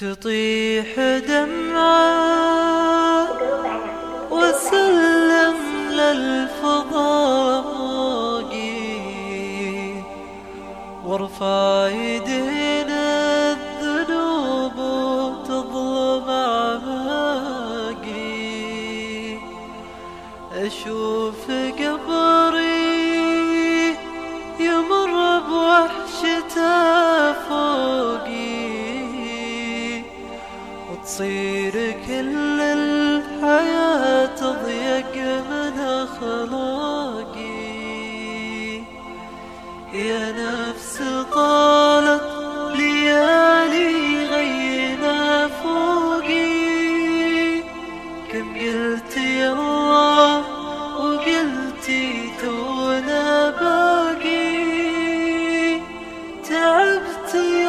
تطيح دمعة وسلم للفضاء وارفع يدينا الذنوب تظلم أعماقي. أشوف قبري تصير كل الحياة تضيق من أخلاقي. يا نفس طالت ليالي غينا فوقي كم قلت يا الله وقلتي تونا باقي. تعبت يا